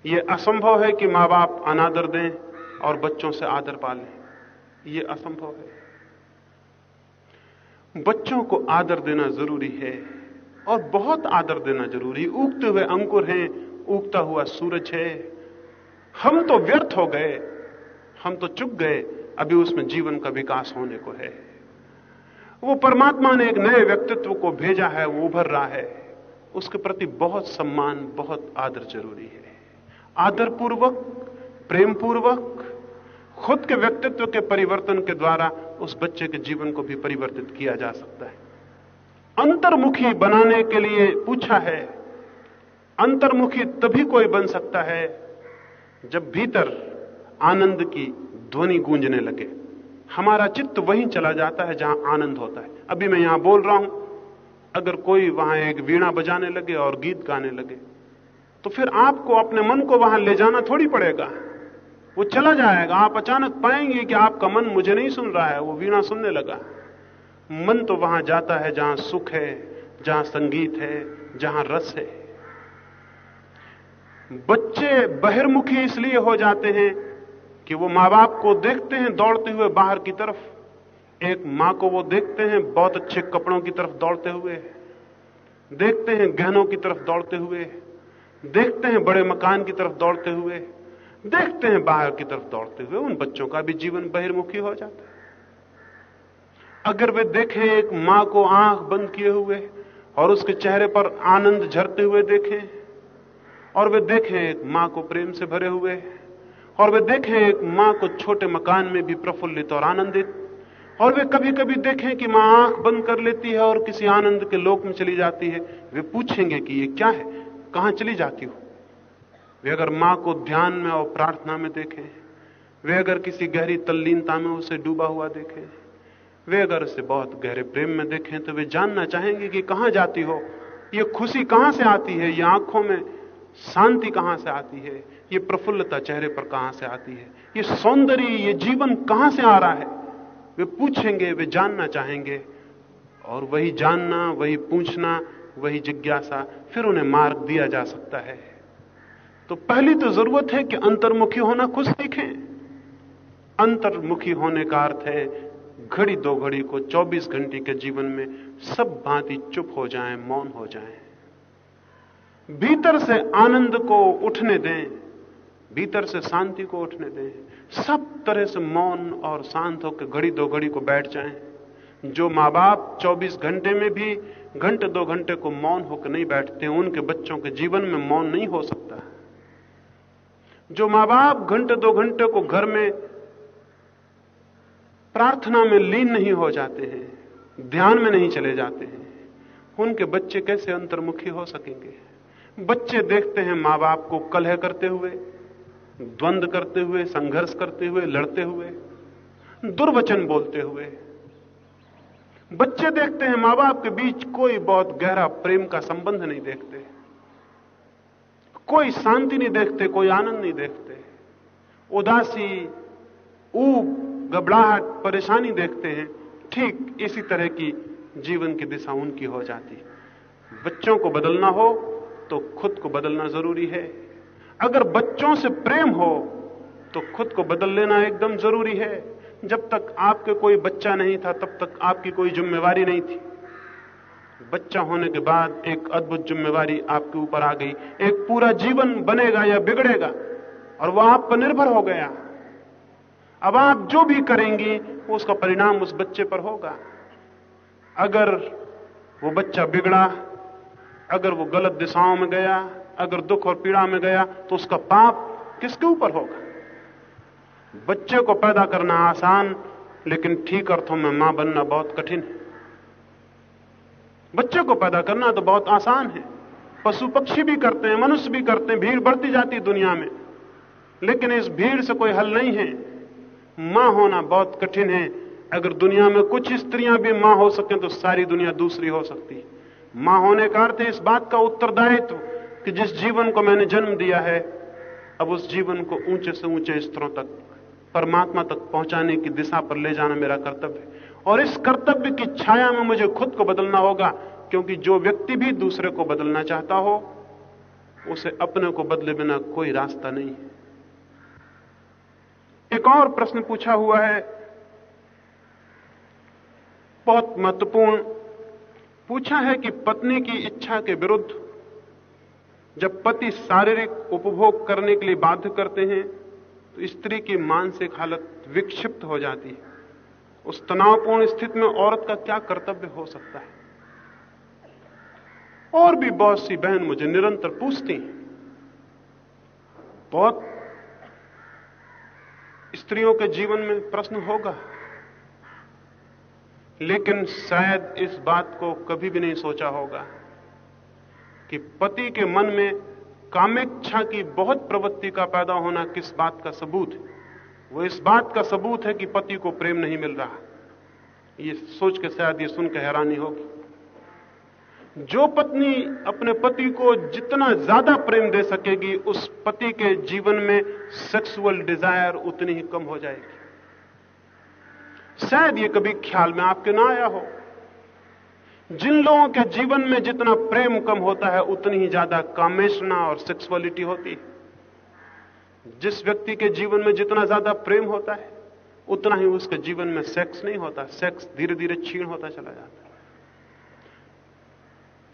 S2: यह असंभव है कि माँ बाप अनादर दें और बच्चों से आदर पालें। यह असंभव है। बच्चों को आदर देना ज़रूरी है और बहुत आदर देना ज़रूरी। उगते हुए अंकुर हैं, उगता हुआ सूरज है। हम तो व्यर्थ हो गए, हम तो चुक गए अभी उसमें जीवन का विकास होने को है। वो परमात्मा ने एक नए व्यक्तित्व को भेजा है, वो उभर रहा है। उसके प्रति बहुत सम्मान, बहुत आदर ज़रूरी है। आदर पूर्वक प्रेम पूर्वक खुद के व्यक्तित्व के परिवर्तन के द्वारा उस बच्चे के जीवन को भी परिवर्तित किया जा सकता है। अंतर्मुखी बनाने के लिए पूछा है, अंतर्मुखी तभी कोई बन सकता है जब भीतर आनंद की ध्वनि गूंजने लगे। हमारा चित्त वहीं चला जाता है जहाँ आनंद होता है। अभी मैं यहाँ बोल रहा हूँ, अगर कोई वहाँ एक वीणा बजाने लगे और गीत गाने लगे तो फिर आपको अपने मन को वहाँ ले जाना थोड़ी पड़ेगा। वो चला जाएगा, आप अचानक पाएँगे कि आपका मन मुझे नहीं सुन रहा है, वो वीणा सुनने लगा। मन तो वहाँ जाता है जहाँ सुख है, जहाँ संगीत है, जहाँ रस है। बच्चे बहिर्मुखी इसलिए हो जाते हैं कि वो माँ बाप को देखते हैं दौड़ते हुए बाहर की तरफ़। एक माँ को वो देखते हैं बहुत अच्छे कपड़ों की तरफ़ दौड़ते हुए। देखते हैं गहनों की तरफ़ दौड़ते हुए। देखते हैं बड़े मकान की तरफ़ दौड़ते हुए। देखते हैं बाहर की तरफ़ दौड़ते हुए। उन बच्चों का भी जीवन बहिर्मुखी हो जाता है। अगर वे देखें एक माँ को आँख बंद किए हुए और उसके चेहरे पर आनंद झरते हुए देखें और वे देखें एक माँ को प्रेम से भरे हुए। और वे देखें एक माँ को छोटे मकान में भी प्रफुल्लित और आनंदित। और वे कभी कभी देखें कि माँ आँख बंद कर लेती है और किसी आनंद के लोक में चली जाती है। वे पूछेंगे कि ये क्या है? कहाँ चली जाती हो? वे अगर माँ को ध्यान में और प्रार्थना में देखें, वे अगर किसी गहरी तल्लीनता में उसे डूबा हुआ देखें, वे अगर उसे बहुत गहरे प्रेम में देखें तो वे जानना चाहेंगे कि कहाँ जाती हो? ये खुशी कहाँ से आती है? ये आँखों में शांति कहाँ से आती है? ये प्रफुल्लता चेहरे पर कहाँ से आती है? ये सौंदर्य, ये जीवन कहाँ से आ रहा है? वे पूछेंगे, वे जानना चाहेंगे, और वही जानना, वही पूछना, वही जिज्ञासा फिर उन्हें मार्ग दिया जा सकता है। तो पहली तो ज़रूरत है कि अंतर्मुखी होना खुद सीखें अंतर्मुखी होने का अर्थ है, घड़ी दो घड़ी को 24 घंटे के जीवन में सब भांति चुप हो जाएँ, मौन हो जाएँ। भीतर से आनंद को उठने दें। भीतर से शांति को उठने दें। सब तरह से मौन और शांत होकर घड़ी दो घड़ी को बैठ जाएँ। जो माँ बाप 24 घंटे में भी घंटे दो घंटे को मौन होकर नहीं बैठते, उनके बच्चों के जीवन में मौन नहीं हो सकता। जो माँ बाप घंटे दो घंटे को घर में प्रार्थना में लीन नहीं हो जाते हैं, ध्यान में नहीं चले जाते हैं, उनके बच्चे कैसे अंतर्मुखी हो सकेंगे? बच्चे देखते हैं माँ बाप को कलह करते हुए द्वंद करते हुए, संघर्ष करते हुए, लड़ते हुए, दुर्वचन बोलते हुए। बच्चे देखते हैं माँ बाप के बीच कोई बहुत गहरा प्रेम का संबंध नहीं देखते। कोई शांति नहीं देखते, कोई आनंद नहीं देखते। उदासी, ऊब, घबराहट, परेशानी देखते हैं। ठीक इसी तरह की जीवन की दिशा उनकी हो जाती। बच्चों को बदलना हो तो खुद को बदलना ज़रूरी है। अगर बच्चों से प्रेम हो तो खुद को बदल लेना एकदम ज़रूरी है। जब तक आपके कोई बच्चा नहीं था, तब तक आपकी कोई जिम्मेवारी नहीं थी। बच्चा होने के बाद एक अद्भुत जिम्मेवारी आपके ऊपर आ गई। एक पूरा जीवन बनेगा या बिगड़ेगा, और वह आप पर निर्भर हो गया। अब आप जो भी करेंगी, उसका परिणाम उस बच्चे पर होगा। अगर वो बच्चा बिगड़ा, अगर वो गलत दिशाओं में गया अगर दुख और पीड़ा में गया तो उसका पाप किसके ऊपर होगा? बच्चे को पैदा करना आसान, लेकिन ठीक अर्थों में माँ बनना बहुत कठिन है। बच्चे को पैदा करना तो बहुत आसान है। पशु पक्षी भी करते हैं, मनुष्य भी करते हैं, भीड़ बढ़ती जाती दुनिया में। लेकिन इस भीड़ से कोई हल नहीं है। माँ होना बहुत कठिन है। अगर दुनिया में कुछ स्त्रियाँ भी माँ हो सकें तो सारी दुनिया दूसरी हो सकती है। माँ होने का अर्थ है इस बात का उत्तरदायित्व। कि जिस जीवन को मैंने जन्म दिया है, अब उस जीवन को ऊँचे से ऊँचे स्तरों तक, परमात्मा तक पहुँचाने की दिशा पर ले जाना मेरा कर्तव्य है। और इस कर्तव्य की छाया में मुझे खुद को बदलना होगा, क्योंकि जो व्यक्ति भी दूसरे को बदलना चाहता हो, उसे अपने को बदले बिना कोई रास्ता नहीं है। एक और प्रश्न पूछा हुआ है, बहुत महत्वपूर्ण। पूछा है कि पत्नी की इच्छा के विरुद्ध जब पति शारीरिक उपभोग करने के लिए बाध्य करते हैं तो स्त्री की मानसिक हालत विक्षिप्त हो जाती है। उस तनावपूर्ण स्थिति में औरत का क्या कर्तव्य हो सकता है? और भी बहुत सी बहन मुझे निरंतर पूछती हैं। बहुत स्त्रियों के जीवन में प्रश्न होगा, लेकिन शायद इस बात को कभी भी नहीं सोचा होगा। कि पति के मन में कामेच्छा की बहुत प्रवृत्ति का पैदा होना किस बात का सबूत है? वो इस बात का सबूत है कि पति को प्रेम नहीं मिल रहा। ये सोच के शायद ये सुनकर हैरानी होगी। जो पत्नी अपने पति को जितना ज़्यादा प्रेम दे सकेगी, उस पति के जीवन में सेक्सुअल डिज़ायर उतनी ही कम हो जाएगी। शायद ये कभी ख्याल में आपके ना आया हो। जिन लोगों के जीवन में जितना प्रेम कम होता है, उतनी ही ज़्यादा कामेशना और सेक्सुअलिटी होती है। जिस व्यक्ति के जीवन में जितना ज़्यादा प्रेम होता है, उतना ही उसके जीवन में सेक्स नहीं होता। सेक्स धीरे धीरे छीण होता चला जाता है।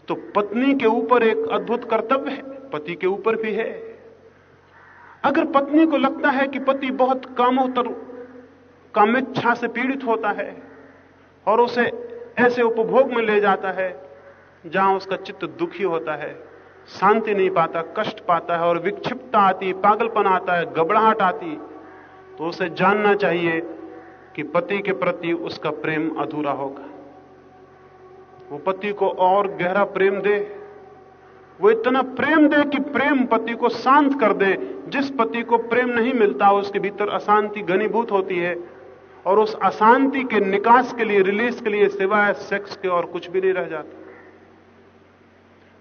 S2: तो पत्नी के ऊपर एक अद्भुत कर्तव्य है, पति के ऊपर भी है। अगर पत्नी को लगता है कि पति बहुत कामोत्तर, कामेच्छा से पीड़ित होता है, और उसे ऐसे उपभोग में ले जाता है, जहाँ उसका चित्त दुखी होता है, शांति नहीं पाता, कष्ट पाता है और विक्षिप्तता आती, पागलपन आता है, घबराहट आती तो उसे जानना चाहिए कि पति के प्रति उसका प्रेम अधूरा होगा। वो पति को और गहरा प्रेम दे, वो इतना प्रेम दे कि प्रेम पति को शांत कर दे, जिस पति को प्रेम नहीं मिलता, उसके भीतर अशांति घनीभूत होती है। और उस अशांति के निकास के लिए, रिलीज़ के लिए सिवाय सेक्स के और कुछ भी नहीं रह जाता।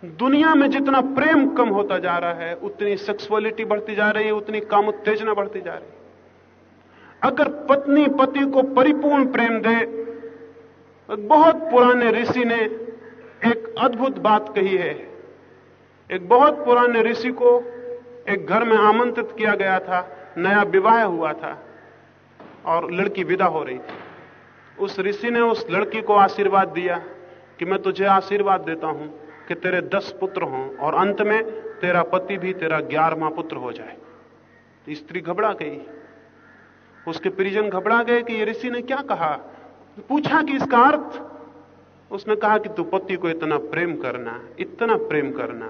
S2: दुनिया में जितना प्रेम कम होता जा रहा है, उतनी सेक्सुअलिटी बढ़ती जा रही है, उतनी काम उत्तेजना बढ़ती जा रही है। अगर पत्नी पति को परिपूर्ण प्रेम दे, बहुत पुराने ऋषि ने एक अद्भुत बात कही है। एक बहुत पुराने ऋषि को एक घर में आमंत्रित किया गया था, नया विवाह हुआ था। और लड़की विदा हो रही थी। उस ऋषि ने उस लड़की को आशीर्वाद दिया कि मैं तुझे आशीर्वाद देता हूँ कि तेरे दस पुत्र हों और अंत में तेरा पति भी तेरा ग्यारहवा पुत्र हो जाए। तो स्त्री घबरा गई। उसके परिजन घबरा गए कि ये ऋषि ने क्या कहा? पूछा कि इसका अर्थ? उसने कहा कि तू पति को इतना प्रेम करना, इतना प्रेम करना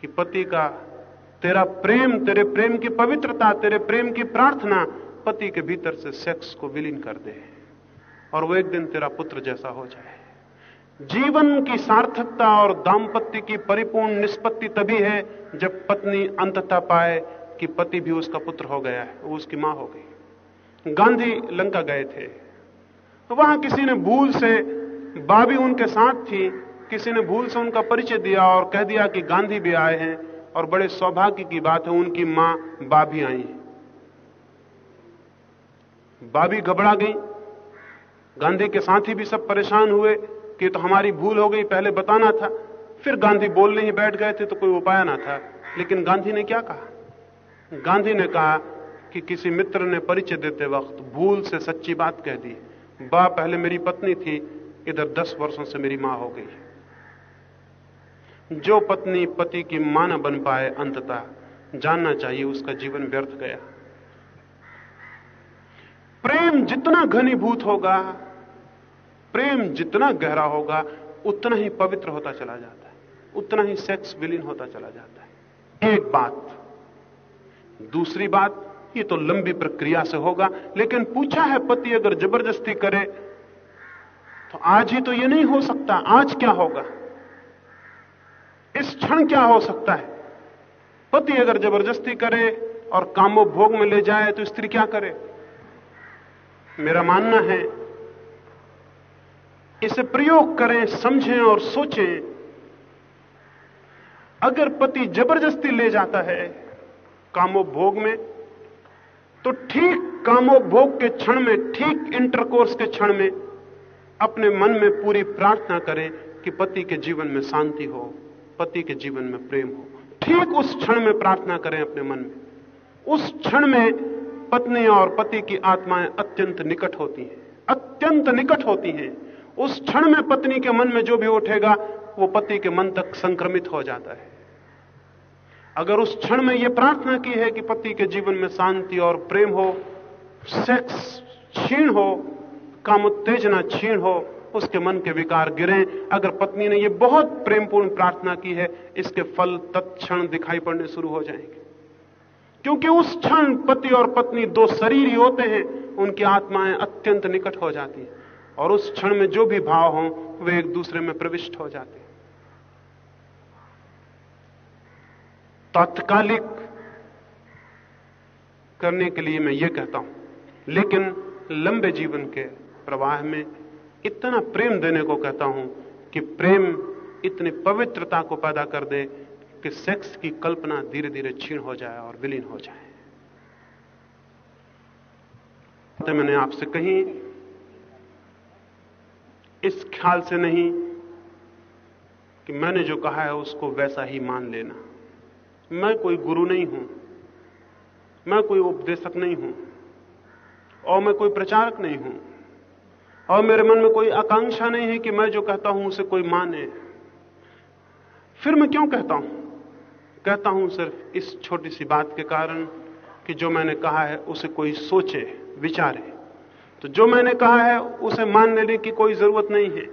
S2: कि पति का तेरा प्रेम, तेरे प्रेम की पवित्रता, तेरे प्रेम की प्रार्थना पति के भीतर से सेक्स को विलीन कर दे और वो एक दिन तेरा पुत्र जैसा हो जाए। जीवन की सार्थकता और दाम्पत्य की परिपूर्ण निष्पत्ति तभी है जब पत्नी अंततः पाए कि पति भी उसका पुत्र हो गया है, वो उसकी माँ हो गई। गांधी लंका गए थे। वहाँ किसी ने भूल से बाबी उनके साथ थी, किसी ने भूल से उनका परिचय दिया और कह दिया कि गांधी भी आए हैं और बड़े सौभाग्य की बात है, उनकी माँ बाबी आई बाबी घबरा गई। गांधी के साथी भी सब परेशान हुए कि तो हमारी भूल हो गई, पहले बताना था। फिर गांधी बोलने ही बैठ गए थे तो कोई उपाय ना था। लेकिन गांधी ने क्या कहा? गांधी ने कहा कि किसी मित्र ने परिचय देते वक्त भूल से सच्ची बात कह दी। बा पहले मेरी पत्नी थी, इधर दस वर्षों से मेरी माँ हो गई जो पत्नी पति की माँ न बन पाए अंततः जानना चाहिए उसका जीवन व्यर्थ गया। प्रेम जितना घनीभूत होगा, प्रेम जितना गहरा होगा, उतना ही पवित्र होता चला जाता है। उतना ही सेक्स विलीन होता चला जाता है। एक बात। दूसरी बात, ये तो लंबी प्रक्रिया से होगा, लेकिन पूछा है पति अगर ज़बरदस्ती करे तो आज ही तो ये नहीं हो सकता। आज क्या होगा? इस क्षण क्या हो सकता है? पति अगर ज़बरदस्ती करे और कामोभोग में ले जाए तो स्त्री क्या करे? मेरा मानना है, इसे प्रयोग करें, समझें और सोचें। अगर पति ज़बरदस्ती ले जाता है कामोभोग में तो ठीक कामोभोग के क्षण में, ठीक इंटरकोर्स के क्षण में अपने मन में पूरी प्रार्थना करें कि पति के जीवन में शांति हो, पति के जीवन में प्रेम हो। ठीक उस क्षण में प्रार्थना करें अपने मन में। उस क्षण में पत्नी और पति की आत्माएँ अत्यंत निकट होती हैं। अत्यंत निकट होती हैं। उस क्षण में पत्नी के मन में जो भी उठेगा, वो पति के मन तक संक्रमित हो जाता है। अगर उस क्षण में यह प्रार्थना की है कि पति के जीवन में शांति और प्रेम हो सेक्स क्षीण हो काम उत्तेजना क्षीण हो, उसके मन के विकार गिरे, अगर पत्नी ने यह बहुत प्रेमपूर्ण प्रार्थना की है, इसके फल तत्क्षण दिखाई पड़ने शुरू हो जाएँगे। क्योंकि उस क्षण पति और पत्नी दो शरीर ही होते हैं, उनकी आत्माएँ अत्यंत निकट हो जाती हैं और उस क्षण में जो भी भाव हों, वे एक दूसरे में प्रविष्ट हो जाते हैं। तात्कालिक करने के लिए मैं ये कहता हूँ, लेकिन लंबे जीवन के प्रवाह में इतना प्रेम देने को कहता हूँ कि प्रेम इतनी पवित्रता को पैदा कर दे कि सेक्स की कल्पना धीरे धीरे क्षीण हो जाए और विलीन हो जाए। तो मैंने आपसे कही, इस ख्याल से नहीं कि मैंने जो कहा है उसको वैसा ही मान लेना। मैं कोई गुरु नहीं हूँ, मैं कोई उपदेशक नहीं हूँ, और मैं कोई प्रचारक नहीं हूँ, और मेरे मन में कोई आकांक्षा नहीं है कि मैं जो कहता हूँ उसे कोई माने। फिर मैं क्यों कहता हूँ? कहता हूँ सिर्फ़ इस छोटी सी बात के कारण कि जो मैंने कहा है, उसे कोई सोचे, विचारे। तो जो मैंने कहा है, उसे मान लेने की कोई ज़रूरत नहीं है।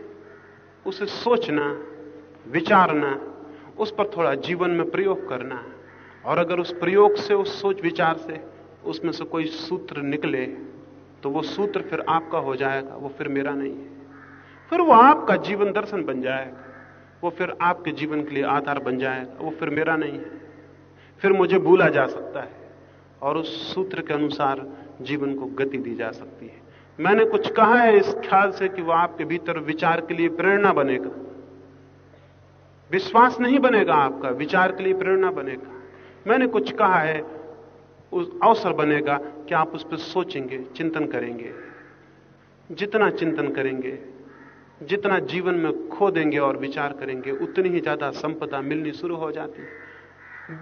S2: उसे सोचना, विचारना, उस पर थोड़ा जीवन में प्रयोग करना। और अगर उस प्रयोग से, उस सोच विचार से उसमें से कोई सूत्र निकले तो वो सूत्र फिर आपका हो जाएगा, वो फिर मेरा नहीं है। फिर वो आपका जीवन दर्शन बन जाएगा। वो फिर आपके जीवन के लिए आधार बन जाएगा वो फिर मेरा नहीं है। फिर मुझे भूला जा सकता है और उस सूत्र के अनुसार जीवन को गति दी जा सकती है। मैंने कुछ कहा है इस ख्याल से कि वो आपके भीतर विचार के लिए प्रेरणा बनेगा। विश्वास नहीं बनेगा आपका, विचार के लिए प्रेरणा बनेगा। मैंने कुछ कहा है, उस अवसर बनेगा कि आप उस पर सोचेंगे, चिंतन करेंगे। जितना चिंतन करेंगे जितना जीवन में खो देंगे और विचार करेंगे, उतनी ही ज़्यादा संपदा मिलनी शुरू हो जाती है।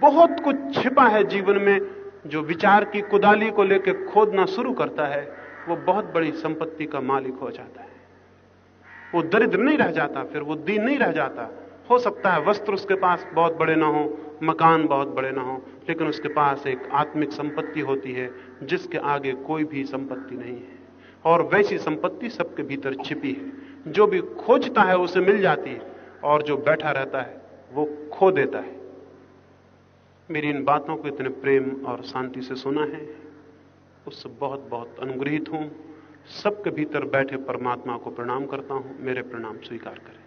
S2: बहुत कुछ छिपा है जीवन में जो विचार की कुदाली को लेकर खोदना शुरू करता है, वो बहुत बड़ी संपत्ति का मालिक हो जाता है। वो दरिद्र नहीं रह जाता, फिर वो दीन नहीं रह जाता। हो सकता है वस्त्र उसके पास बहुत बड़े ना हो, मकान बहुत बड़े ना हो, लेकिन उसके पास एक आत्मिक संपत्ति होती है, जिसके आगे कोई भी संपत्ति नहीं है। और वैसी संपत्ति सबके भीतर छिपी है। जो भी खोजता है उसे मिल जाती है और जो बैठा रहता है वो खो देता है। मेरी इन बातों को इतने प्रेम और शांति से सुना है। उससे बहुत बहुत अनुग्रहित हूँ। सबके भीतर बैठे परमात्मा को प्रणाम करता हूँ। मेरे प्रणाम स्वीकार करें।